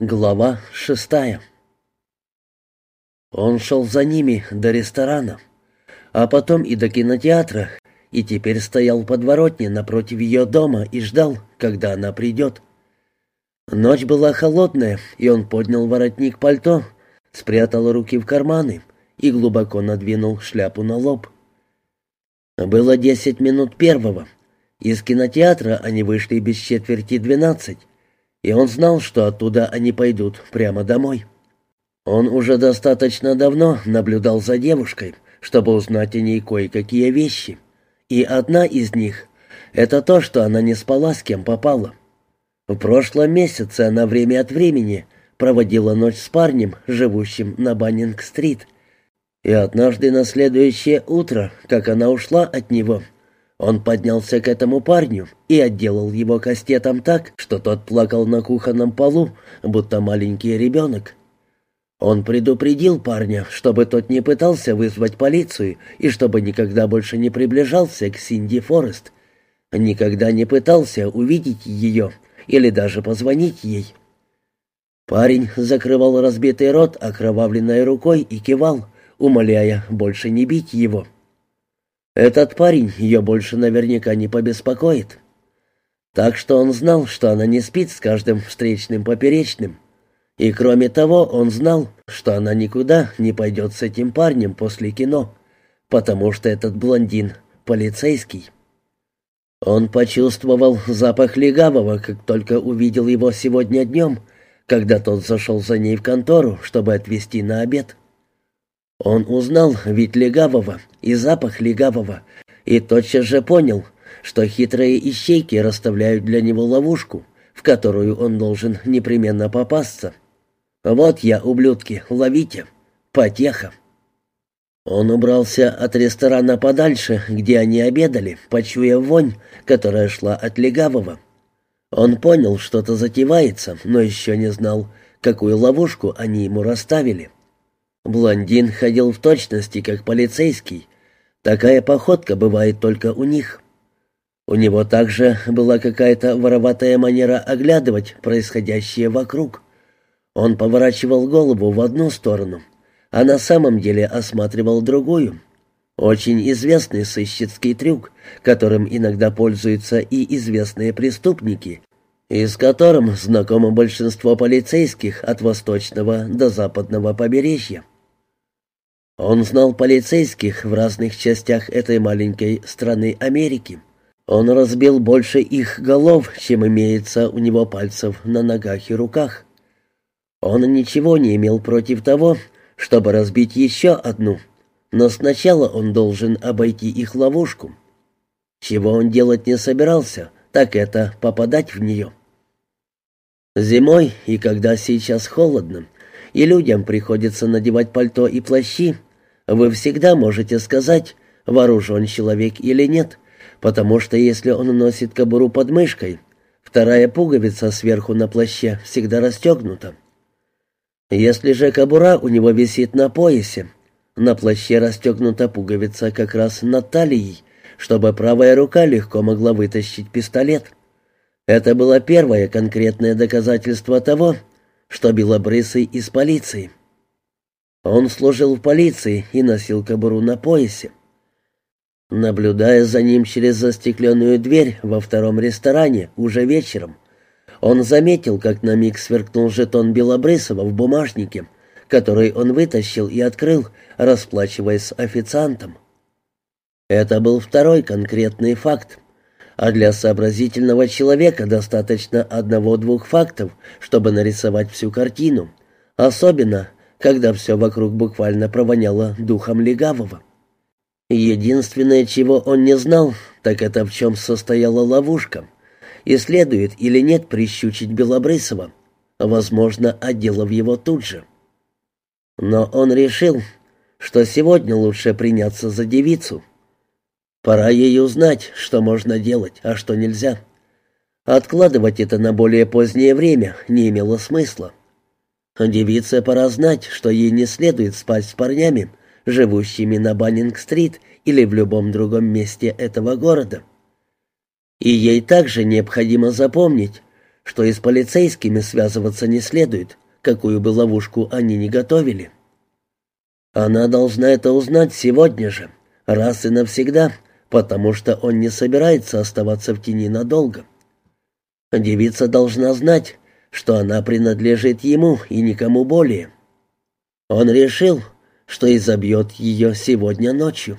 Глава шестая Он шел за ними до ресторана, а потом и до кинотеатра, и теперь стоял под подворотне напротив ее дома и ждал, когда она придет. Ночь была холодная, и он поднял воротник пальто, спрятал руки в карманы и глубоко надвинул шляпу на лоб. Было десять минут первого. Из кинотеатра они вышли без четверти двенадцать и он знал, что оттуда они пойдут прямо домой. Он уже достаточно давно наблюдал за девушкой, чтобы узнать о ней кое-какие вещи, и одна из них — это то, что она не спала с кем попала. В прошлом месяце она время от времени проводила ночь с парнем, живущим на Баннинг-стрит, и однажды на следующее утро, как она ушла от него — он поднялся к этому парню и отделал его кастетом так, что тот плакал на кухонном полу, будто маленький ребенок. Он предупредил парня, чтобы тот не пытался вызвать полицию и чтобы никогда больше не приближался к Синди Форест. Никогда не пытался увидеть ее или даже позвонить ей. Парень закрывал разбитый рот окровавленной рукой и кивал, умоляя больше не бить его. — этот парень ее больше наверняка не побеспокоит. Так что он знал, что она не спит с каждым встречным поперечным. И кроме того, он знал, что она никуда не пойдет с этим парнем после кино, потому что этот блондин — полицейский. Он почувствовал запах легавого, как только увидел его сегодня днем, когда тот зашел за ней в контору, чтобы отвезти на обед. Он узнал вид легавого и запах легавого, и тотчас же понял, что хитрые ищейки расставляют для него ловушку, в которую он должен непременно попасться. «Вот я, ублюдки, ловите! Потеха!» Он убрался от ресторана подальше, где они обедали, почуя вонь, которая шла от легавого. Он понял, что-то затевается, но еще не знал, какую ловушку они ему расставили. Блондин ходил в точности, как полицейский. Такая походка бывает только у них. У него также была какая-то вороватая манера оглядывать происходящее вокруг. Он поворачивал голову в одну сторону, а на самом деле осматривал другую. Очень известный сыщицкий трюк, которым иногда пользуются и известные преступники, и с которым знакомо большинство полицейских от восточного до западного побережья. Он знал полицейских в разных частях этой маленькой страны Америки. Он разбил больше их голов, чем имеется у него пальцев на ногах и руках. Он ничего не имел против того, чтобы разбить еще одну, но сначала он должен обойти их ловушку. Чего он делать не собирался, так это попадать в нее. Зимой и когда сейчас холодно, и людям приходится надевать пальто и плащи, вы всегда можете сказать, вооружен человек или нет, потому что если он носит кобуру под мышкой, вторая пуговица сверху на плаще всегда расстегнута. Если же кобура у него висит на поясе, на плаще расстегнута пуговица как раз над талией, чтобы правая рука легко могла вытащить пистолет. Это было первое конкретное доказательство того, что Белобрысый из полиции. Он служил в полиции и носил кобуру на поясе. Наблюдая за ним через застекленную дверь во втором ресторане уже вечером, он заметил, как на миг сверкнул жетон Белобрысова в бумажнике, который он вытащил и открыл, расплачиваясь с официантом. Это был второй конкретный факт, а для сообразительного человека достаточно одного-двух фактов, чтобы нарисовать всю картину, особенно когда все вокруг буквально провоняло духом легавого. Единственное, чего он не знал, так это в чем состояла ловушка, и следует или нет прищучить Белобрысова, возможно, отделав его тут же. Но он решил, что сегодня лучше приняться за девицу. Пора ей узнать, что можно делать, а что нельзя. Откладывать это на более позднее время не имело смысла. Девице пора знать, что ей не следует спать с парнями, живущими на Баннинг-стрит или в любом другом месте этого города. И ей также необходимо запомнить, что и с полицейскими связываться не следует, какую бы ловушку они ни готовили. Она должна это узнать сегодня же, раз и навсегда, потому что он не собирается оставаться в тени надолго. Девица должна знать, что она принадлежит ему и никому более. Он решил, что изобьет ее сегодня ночью.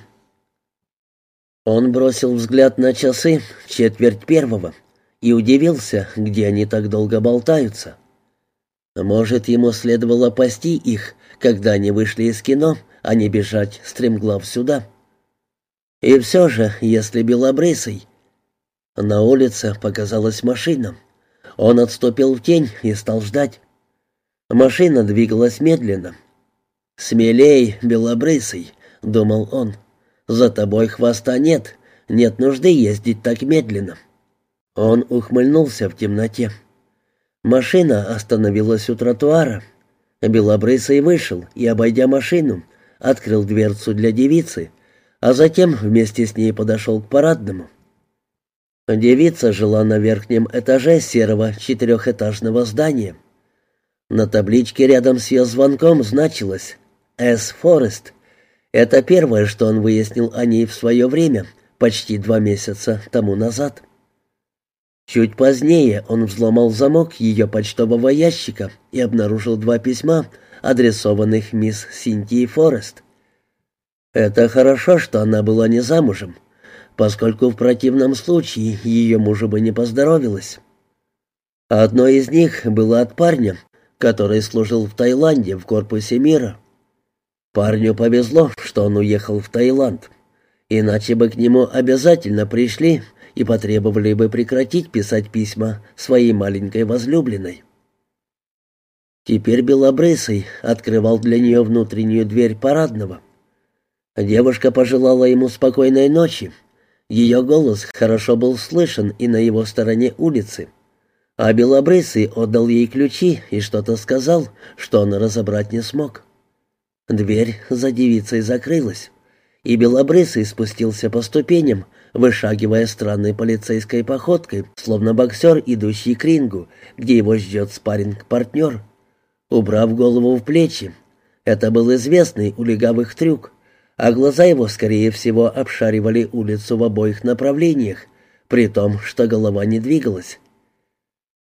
Он бросил взгляд на часы четверть первого и удивился, где они так долго болтаются. Может, ему следовало пасти их, когда они вышли из кино, а не бежать стремглав сюда. И все же, если белобрысый... На улице показалась машина. Он отступил в тень и стал ждать. Машина двигалась медленно. «Смелей, белобрысый», — думал он. «За тобой хвоста нет, нет нужды ездить так медленно». Он ухмыльнулся в темноте. Машина остановилась у тротуара. Белобрысый вышел и, обойдя машину, открыл дверцу для девицы, а затем вместе с ней подошел к парадному. Девица жила на верхнем этаже серого четырехэтажного здания. На табличке рядом с ее звонком значилось «С. Форест». Это первое, что он выяснил о ней в свое время, почти два месяца тому назад. Чуть позднее он взломал замок ее почтового ящика и обнаружил два письма, адресованных мисс Синтии Форест. Это хорошо, что она была не замужем, поскольку в противном случае ее мужу бы не поздоровилось. Одно из них было от парня, который служил в Таиланде в корпусе мира. Парню повезло, что он уехал в Таиланд, иначе бы к нему обязательно пришли и потребовали бы прекратить писать письма своей маленькой возлюбленной. Теперь Белобрысый открывал для нее внутреннюю дверь парадного. Девушка пожелала ему спокойной ночи. Ее голос хорошо был слышен и на его стороне улицы. А Белобрысый отдал ей ключи и что-то сказал, что он разобрать не смог. Дверь за девицей закрылась, и Белобрысый спустился по ступеням, вышагивая странной полицейской походкой, словно боксер, идущий к рингу, где его ждет спарринг-партнер. Убрав голову в плечи, это был известный у легавых трюк, а глаза его, скорее всего, обшаривали улицу в обоих направлениях, при том, что голова не двигалась.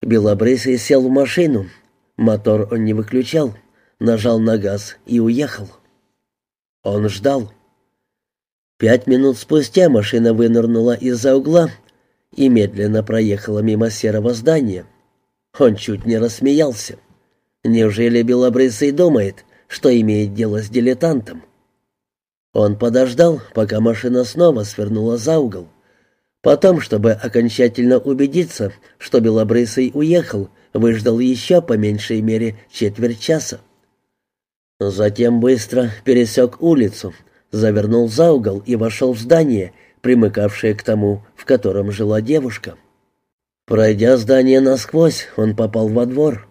Белобрысый сел в машину, мотор он не выключал, нажал на газ и уехал. Он ждал. Пять минут спустя машина вынырнула из-за угла и медленно проехала мимо серого здания. Он чуть не рассмеялся. Неужели Белобрысый думает, что имеет дело с дилетантом? Он подождал, пока машина снова свернула за угол. Потом, чтобы окончательно убедиться, что Белобрысый уехал, выждал еще по меньшей мере четверть часа. Затем быстро пересек улицу, завернул за угол и вошел в здание, примыкавшее к тому, в котором жила девушка. Пройдя здание насквозь, он попал во двор.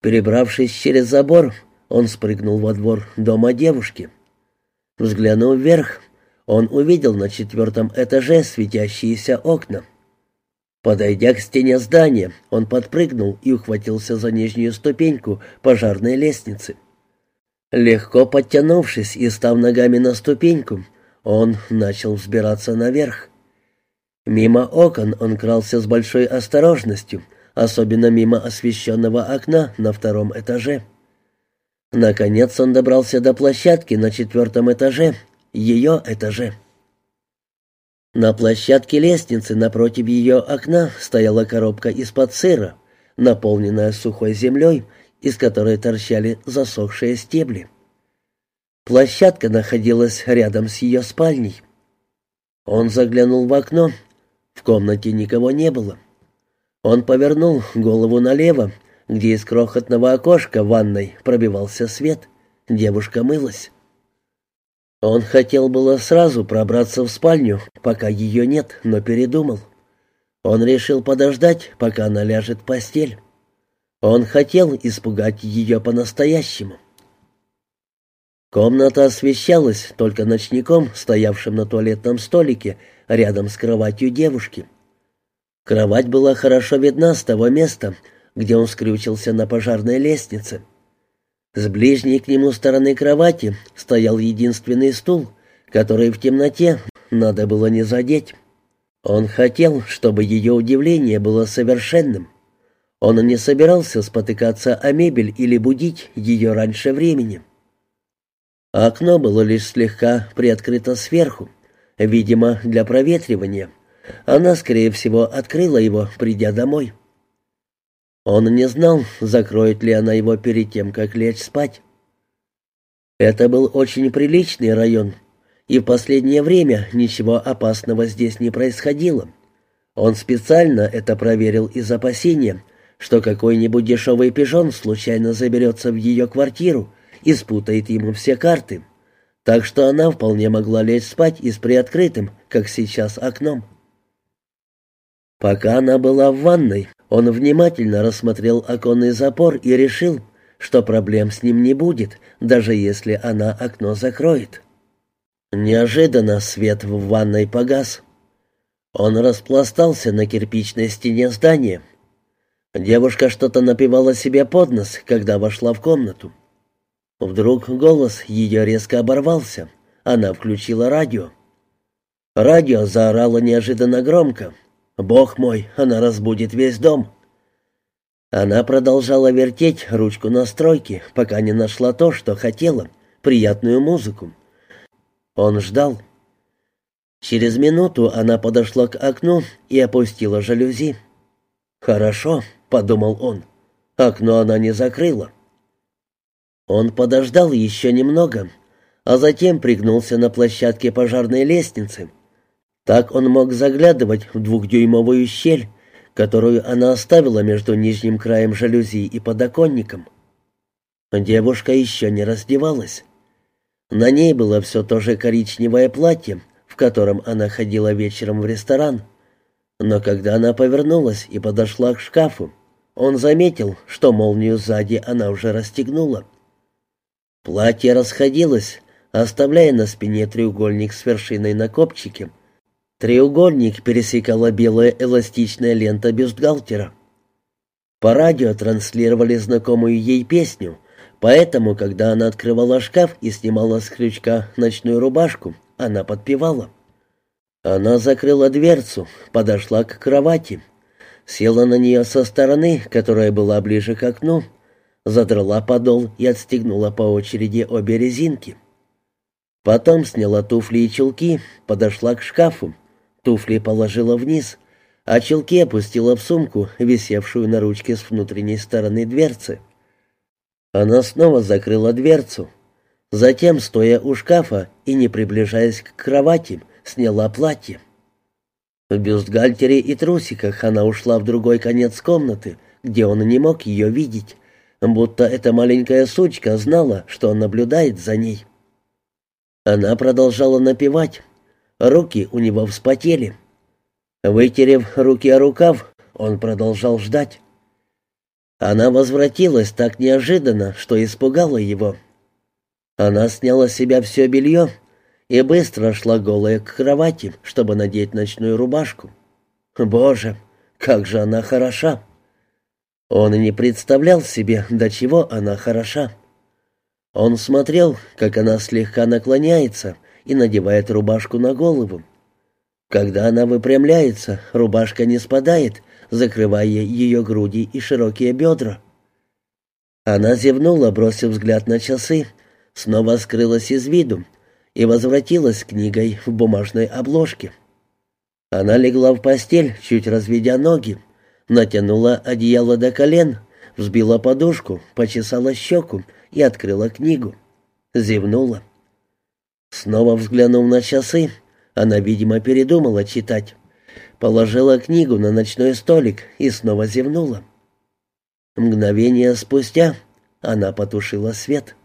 Перебравшись через забор, он спрыгнул во двор дома девушки. Взглянув вверх, он увидел на четвертом этаже светящиеся окна. Подойдя к стене здания, он подпрыгнул и ухватился за нижнюю ступеньку пожарной лестницы. Легко подтянувшись и став ногами на ступеньку, он начал взбираться наверх. Мимо окон он крался с большой осторожностью, особенно мимо освещенного окна на втором этаже. Наконец он добрался до площадки на четвертом этаже, ее этаже. На площадке лестницы напротив ее окна стояла коробка из-под сыра, наполненная сухой землей из которой торчали засохшие стебли. Площадка находилась рядом с ее спальней. Он заглянул в окно. В комнате никого не было. Он повернул голову налево, где из крохотного окошка в ванной пробивался свет. Девушка мылась. Он хотел было сразу пробраться в спальню, пока ее нет, но передумал. Он решил подождать, пока она ляжет в постель. Он хотел испугать ее по-настоящему. Комната освещалась только ночником, стоявшим на туалетном столике рядом с кроватью девушки. Кровать была хорошо видна с того места, где он скрючился на пожарной лестнице. С ближней к нему стороны кровати стоял единственный стул, который в темноте надо было не задеть. Он хотел, чтобы ее удивление было совершенным. Он не собирался спотыкаться о мебель или будить ее раньше времени. Окно было лишь слегка приоткрыто сверху, видимо, для проветривания. Она, скорее всего, открыла его, придя домой. Он не знал, закроет ли она его перед тем, как лечь спать. Это был очень приличный район, и в последнее время ничего опасного здесь не происходило. Он специально это проверил из опасения, что какой-нибудь дешевый пижон случайно заберется в ее квартиру и спутает ему все карты. Так что она вполне могла лечь спать и с приоткрытым, как сейчас, окном. Пока она была в ванной, он внимательно рассмотрел оконный запор и решил, что проблем с ним не будет, даже если она окно закроет. Неожиданно свет в ванной погас. Он распластался на кирпичной стене здания — Девушка что-то напевала себе под нос, когда вошла в комнату. Вдруг голос ее резко оборвался. Она включила радио. Радио заорало неожиданно громко. «Бог мой, она разбудит весь дом!» Она продолжала вертеть ручку настройки, пока не нашла то, что хотела, приятную музыку. Он ждал. Через минуту она подошла к окну и опустила жалюзи. «Хорошо», подумал он. Окно она не закрыла. Он подождал еще немного, а затем пригнулся на площадке пожарной лестницы. Так он мог заглядывать в двухдюймовую щель, которую она оставила между нижним краем жалюзи и подоконником. Девушка еще не раздевалась. На ней было все то же коричневое платье, в котором она ходила вечером в ресторан. Но когда она повернулась и подошла к шкафу, он заметил, что молнию сзади она уже расстегнула. Платье расходилось, оставляя на спине треугольник с вершиной на копчике. Треугольник пересекала белая эластичная лента бюстгальтера. По радио транслировали знакомую ей песню, поэтому, когда она открывала шкаф и снимала с крючка ночную рубашку, она подпевала. Она закрыла дверцу, подошла к кровати села на нее со стороны, которая была ближе к окну, задрала подол и отстегнула по очереди обе резинки. Потом сняла туфли и чулки, подошла к шкафу, туфли положила вниз, а чулки опустила в сумку, висевшую на ручке с внутренней стороны дверцы. Она снова закрыла дверцу. Затем, стоя у шкафа и не приближаясь к кровати, сняла платье. В бюстгальтере и трусиках она ушла в другой конец комнаты, где он не мог ее видеть, будто эта маленькая сучка знала, что он наблюдает за ней. Она продолжала напевать. Руки у него вспотели. Вытерев руки о рукав, он продолжал ждать. Она возвратилась так неожиданно, что испугала его. Она сняла с себя все белье, и быстро шла голая к кровати, чтобы надеть ночную рубашку. Боже, как же она хороша! Он и не представлял себе, до чего она хороша. Он смотрел, как она слегка наклоняется и надевает рубашку на голову. Когда она выпрямляется, рубашка не спадает, закрывая ее груди и широкие бедра. Она зевнула, бросив взгляд на часы, снова скрылась из виду, и возвратилась с книгой в бумажной обложке. Она легла в постель, чуть разведя ноги, натянула одеяло до колен, взбила подушку, почесала щеку и открыла книгу. Зевнула. Снова взглянув на часы, она, видимо, передумала читать. Положила книгу на ночной столик и снова зевнула. Мгновение спустя она потушила свет —